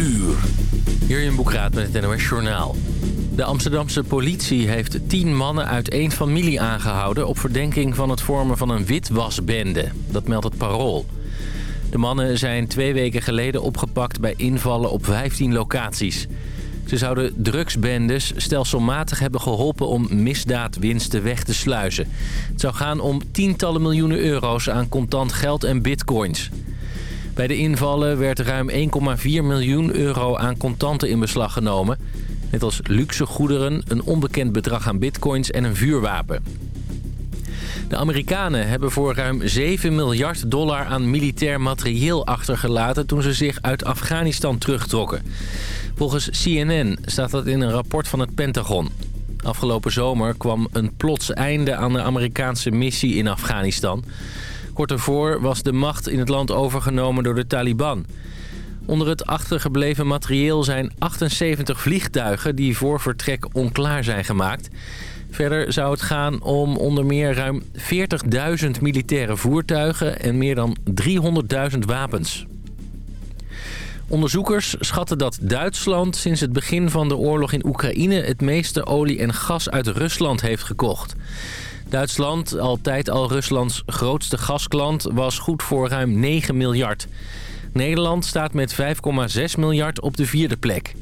uur. Jurjen Boekraat met het NOS Journaal. De Amsterdamse politie heeft tien mannen uit één familie aangehouden... op verdenking van het vormen van een witwasbende. Dat meldt het Parool. De mannen zijn twee weken geleden opgepakt bij invallen op 15 locaties. Ze zouden drugsbendes stelselmatig hebben geholpen om misdaadwinsten weg te sluizen. Het zou gaan om tientallen miljoenen euro's aan contant geld en bitcoins. Bij de invallen werd ruim 1,4 miljoen euro aan contanten in beslag genomen. Net als luxe goederen, een onbekend bedrag aan bitcoins en een vuurwapen. De Amerikanen hebben voor ruim 7 miljard dollar aan militair materieel achtergelaten... toen ze zich uit Afghanistan terugtrokken. Volgens CNN staat dat in een rapport van het Pentagon. Afgelopen zomer kwam een plots einde aan de Amerikaanse missie in Afghanistan. Kort ervoor was de macht in het land overgenomen door de Taliban. Onder het achtergebleven materieel zijn 78 vliegtuigen die voor vertrek onklaar zijn gemaakt. Verder zou het gaan om onder meer ruim 40.000 militaire voertuigen en meer dan 300.000 wapens. Onderzoekers schatten dat Duitsland sinds het begin van de oorlog in Oekraïne... het meeste olie en gas uit Rusland heeft gekocht. Duitsland, altijd al Ruslands grootste gasklant, was goed voor ruim 9 miljard. Nederland staat met 5,6 miljard op de vierde plek.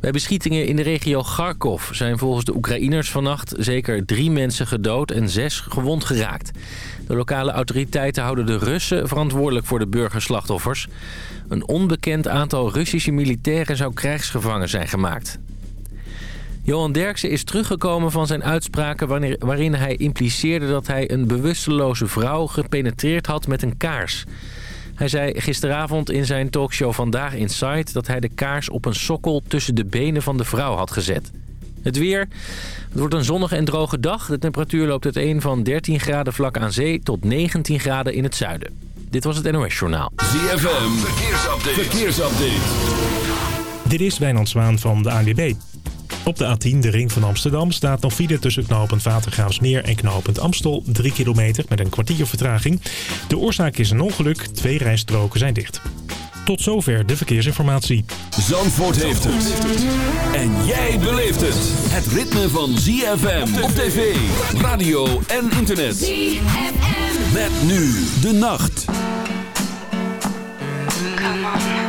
Bij beschietingen in de regio Kharkov zijn volgens de Oekraïners vannacht zeker drie mensen gedood en zes gewond geraakt. De lokale autoriteiten houden de Russen verantwoordelijk voor de burgerslachtoffers. Een onbekend aantal Russische militairen zou krijgsgevangen zijn gemaakt. Johan Derksen is teruggekomen van zijn uitspraken waarin hij impliceerde dat hij een bewusteloze vrouw gepenetreerd had met een kaars. Hij zei gisteravond in zijn talkshow Vandaag Inside dat hij de kaars op een sokkel tussen de benen van de vrouw had gezet. Het weer. Het wordt een zonnige en droge dag. De temperatuur loopt uiteen van 13 graden vlak aan zee tot 19 graden in het zuiden. Dit was het NOS Journaal. ZFM. Verkeersupdate. Verkeersupdate. Dit is Wijnand Zwaan van de ANWB. Op de A10, de ring van Amsterdam, staat nog file tussen knooppunt Watergraafsmeer en knooppunt Amstel. 3 kilometer met een kwartier vertraging. De oorzaak is een ongeluk. Twee rijstroken zijn dicht. Tot zover de verkeersinformatie. Zandvoort heeft het. En jij beleeft het. Het ritme van ZFM op tv, radio en internet. ZFM. Met nu de nacht. Come on.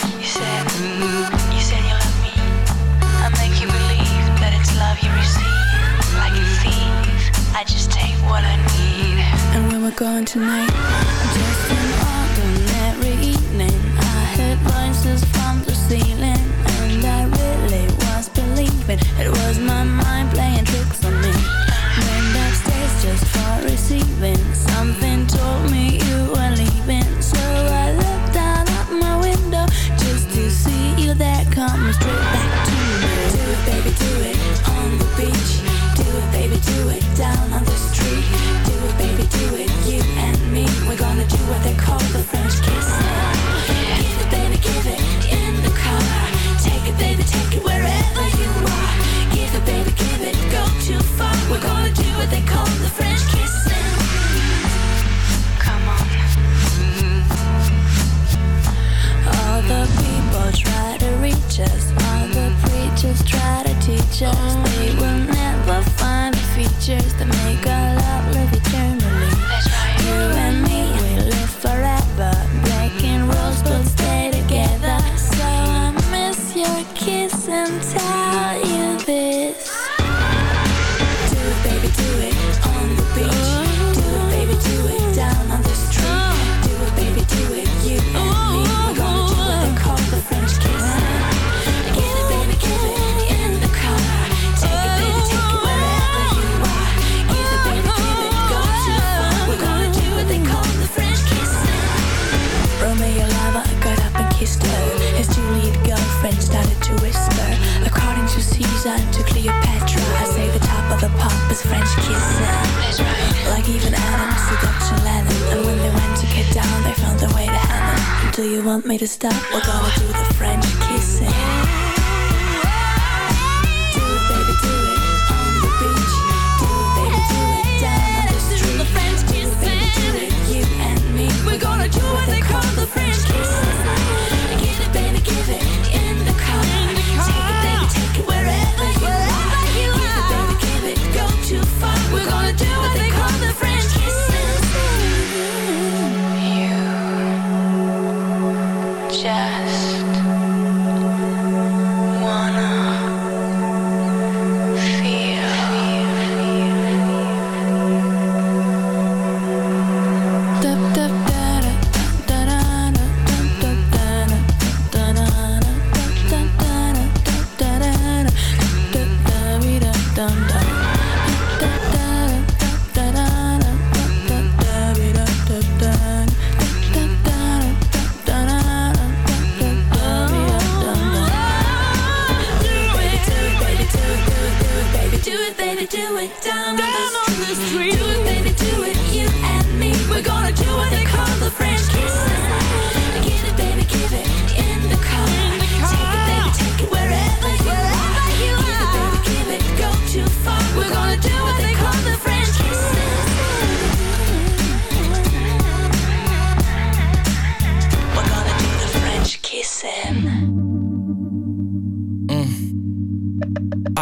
You said, I just take what I need. And when we're going tonight, just an ordinary evening. I heard voices from the ceiling. And I really was believing it was my mind playing tricks on me. Went upstairs just for receiving. Something told me you were leaving. So I looked out of my window just to see you there coming straight back to me. Do it, baby, do it Take it, baby, take it wherever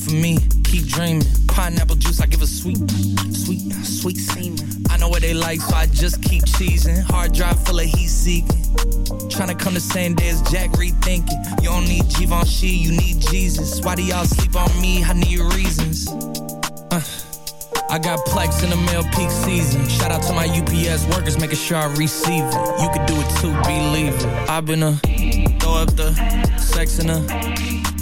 For me. Keep dreaming. Pineapple juice, I give a sweet, sweet, sweet semen. I know what they like, so I just keep cheesing. Hard drive full of heat seeking. Trying to come the same day as Jack rethinking. You don't need Givenchy, you need Jesus. Why do y'all sleep on me? I need reasons. Uh. I got plex in the mail peak season. Shout out to my UPS workers, making sure I receive it. You could do it too, believe it. I've been a throw up the sex in a.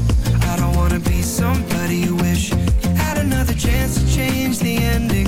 I don't wanna be somebody you wish you had another chance to change the ending.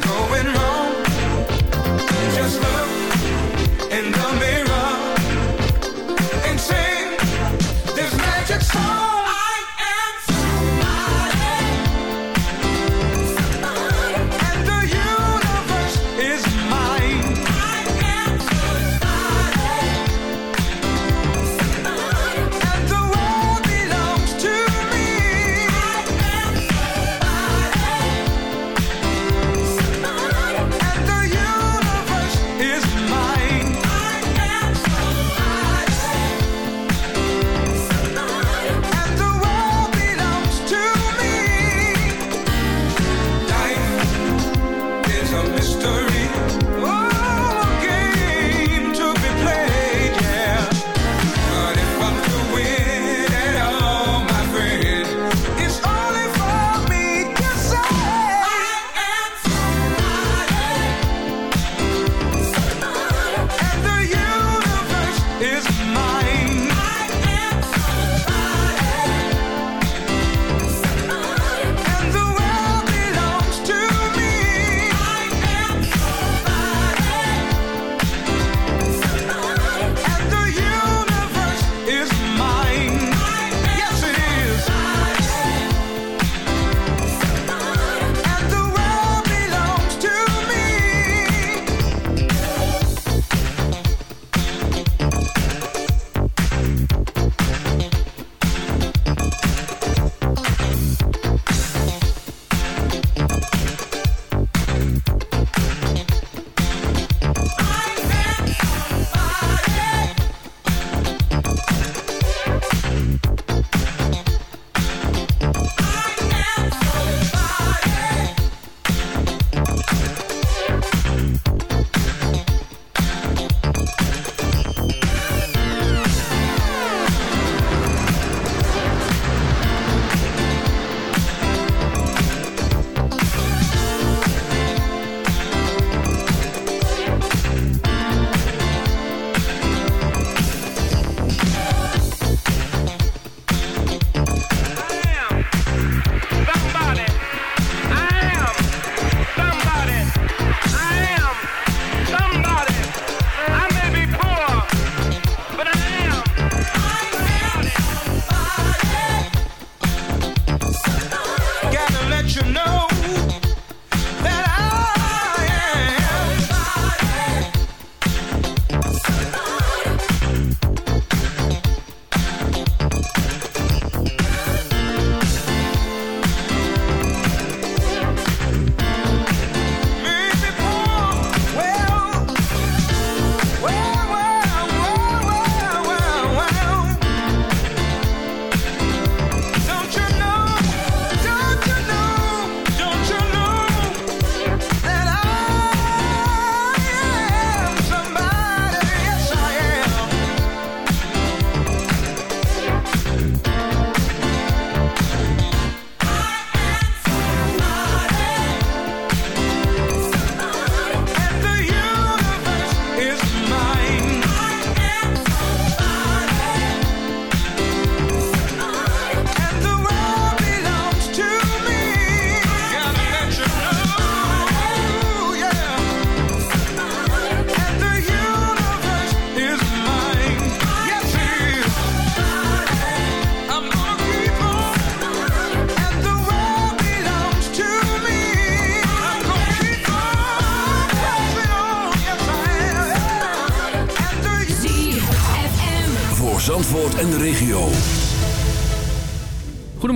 going on.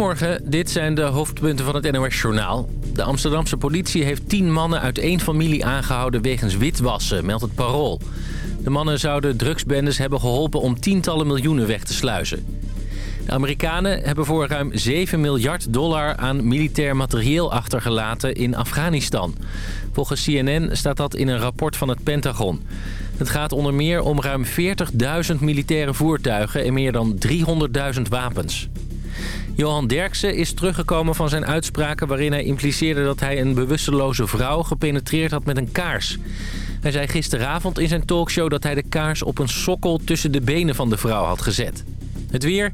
Goedemorgen, dit zijn de hoofdpunten van het NOS-journaal. De Amsterdamse politie heeft tien mannen uit één familie aangehouden wegens witwassen, meldt het Parool. De mannen zouden drugsbendes hebben geholpen om tientallen miljoenen weg te sluizen. De Amerikanen hebben voor ruim 7 miljard dollar aan militair materieel achtergelaten in Afghanistan. Volgens CNN staat dat in een rapport van het Pentagon. Het gaat onder meer om ruim 40.000 militaire voertuigen en meer dan 300.000 wapens. Johan Derksen is teruggekomen van zijn uitspraken waarin hij impliceerde dat hij een bewusteloze vrouw gepenetreerd had met een kaars. Hij zei gisteravond in zijn talkshow dat hij de kaars op een sokkel tussen de benen van de vrouw had gezet. Het weer.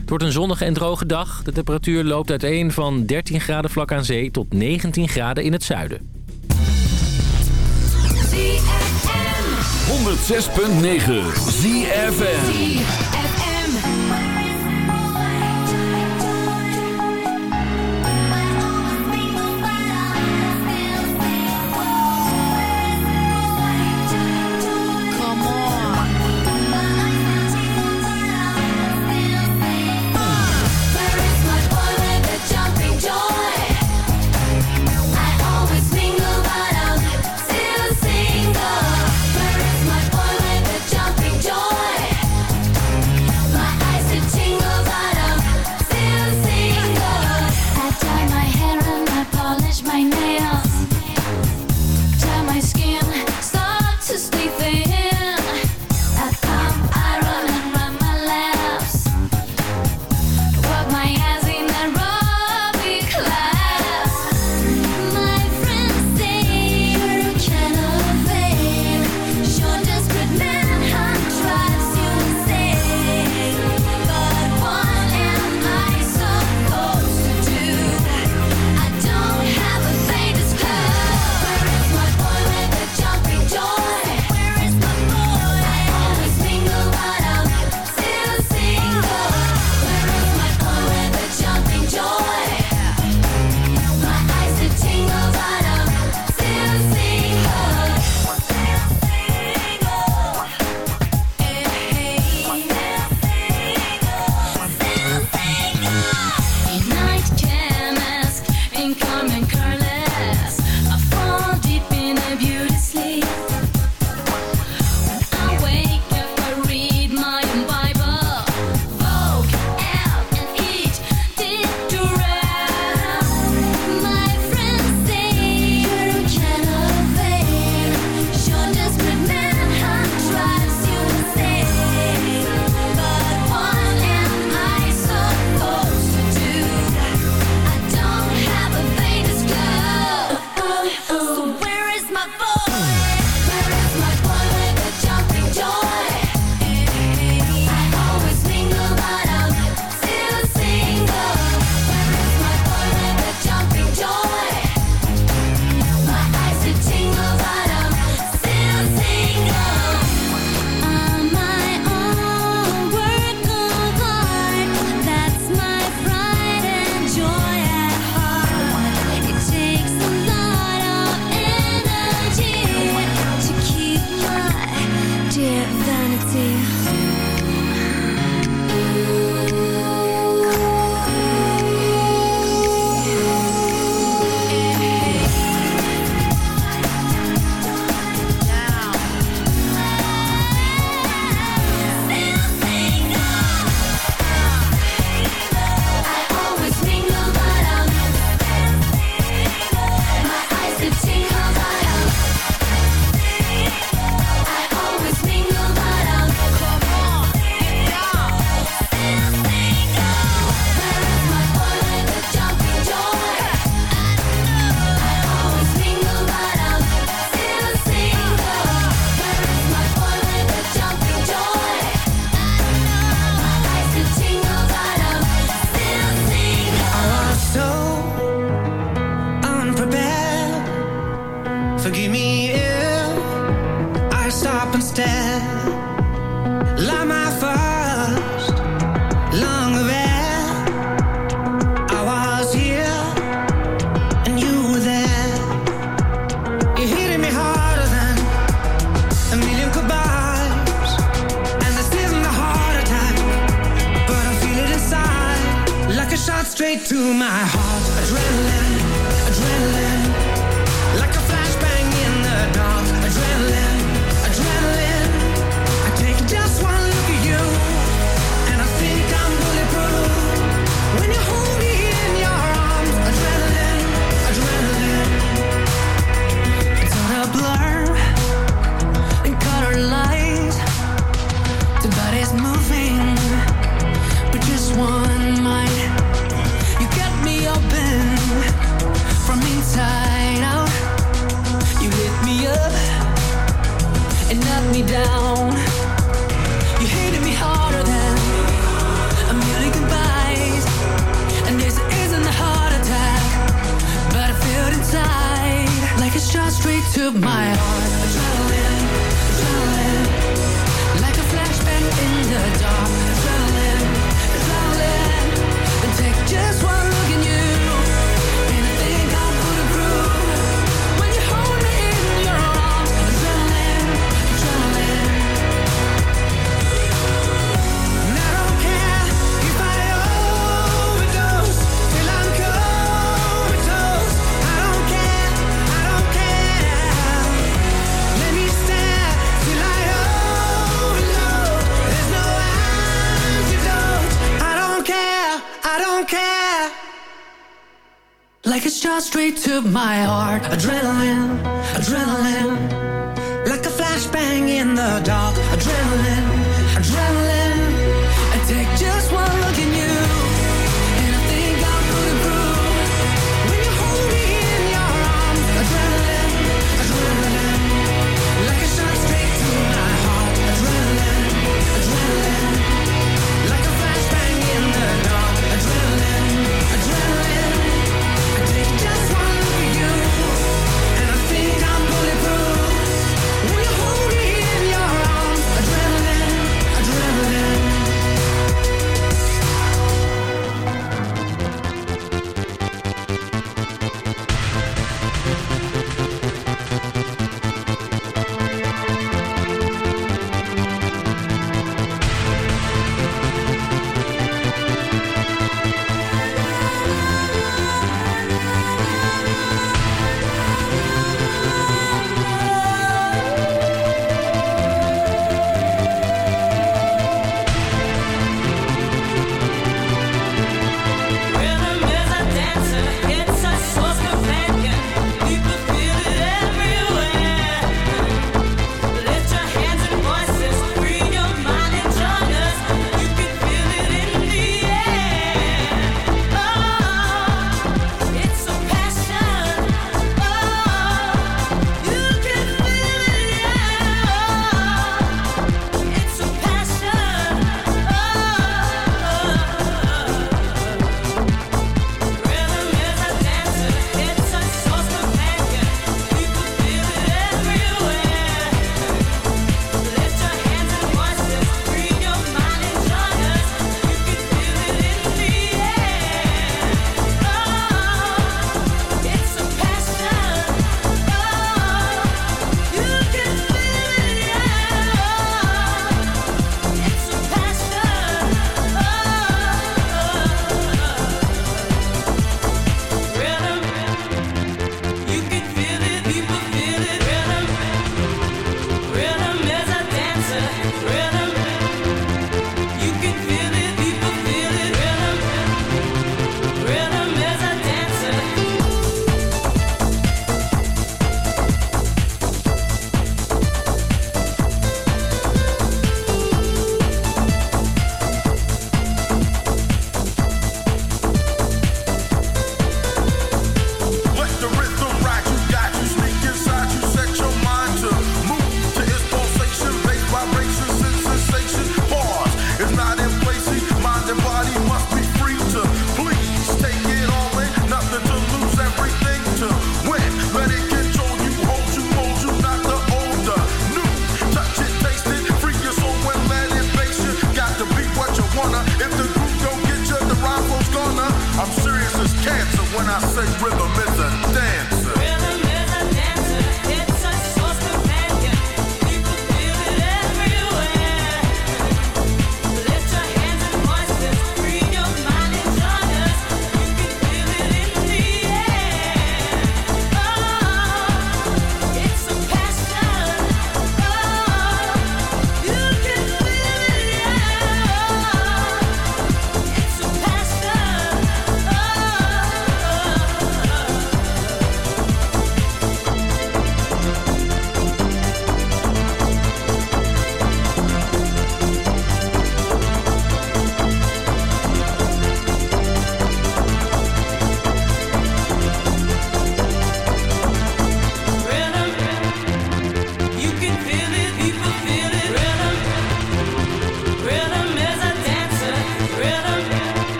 Het wordt een zonnige en droge dag. De temperatuur loopt uiteen van 13 graden vlak aan zee tot 19 graden in het zuiden. 106.9 ZFM.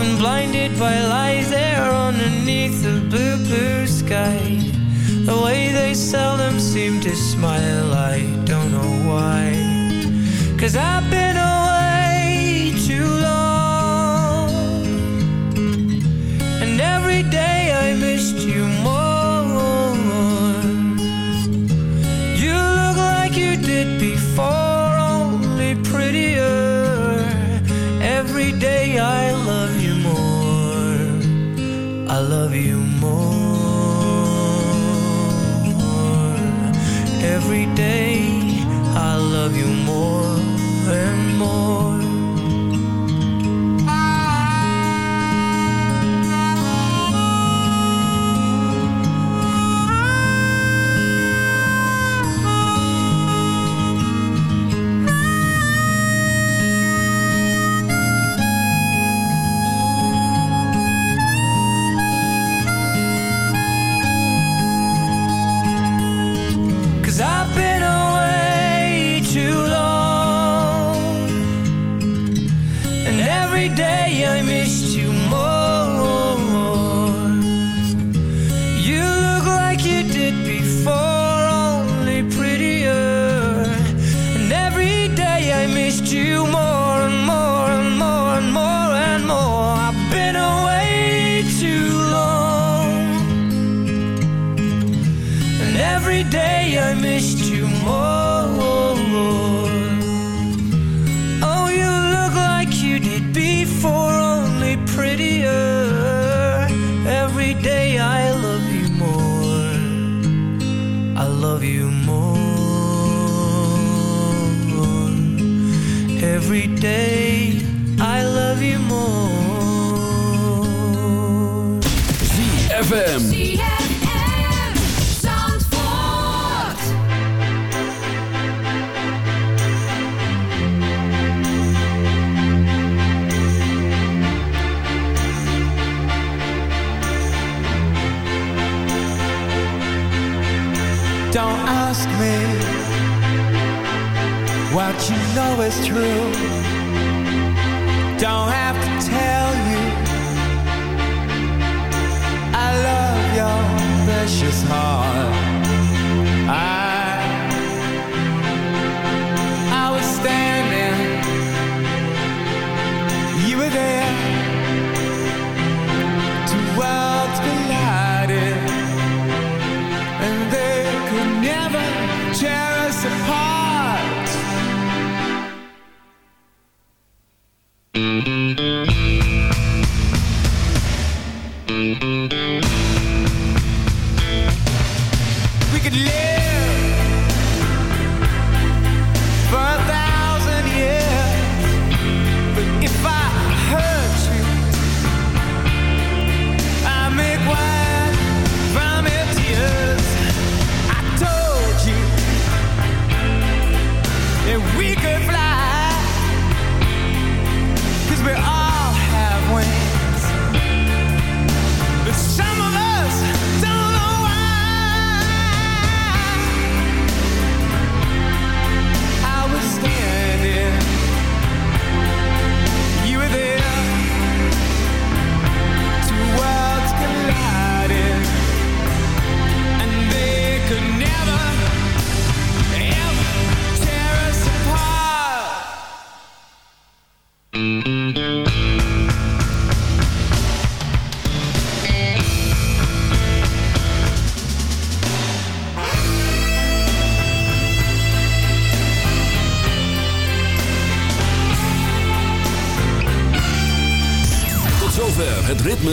often blinded by lies there underneath the blue, blue sky. The way they seldom seem to smile, I don't know why. Cause I've been